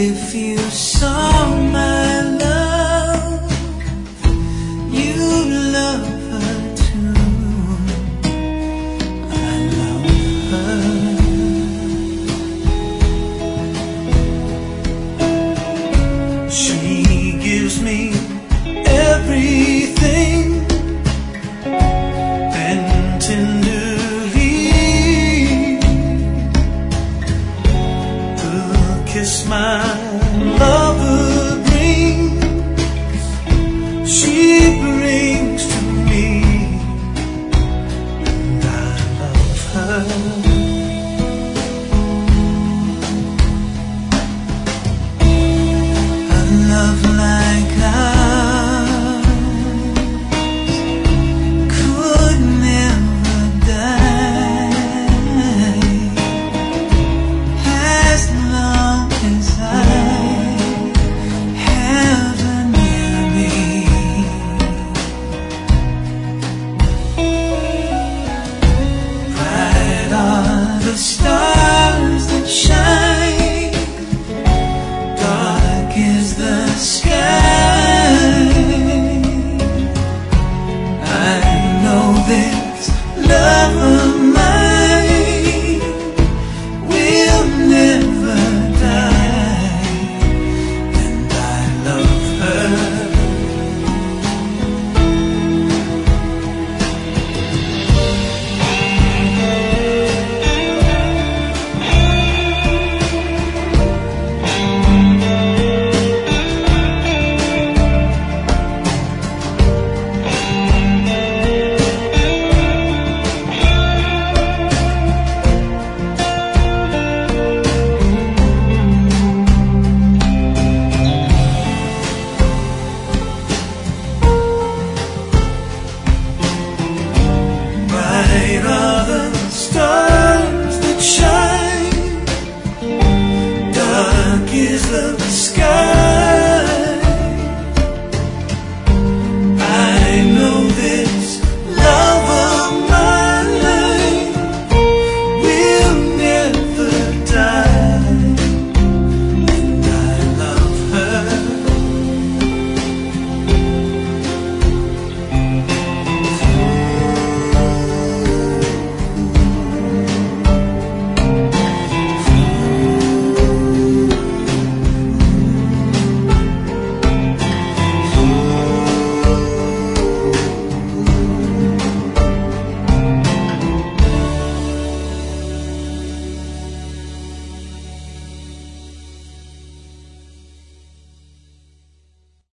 if you saw my kiss my love. stop. Are the stars that shine, dark is the sky.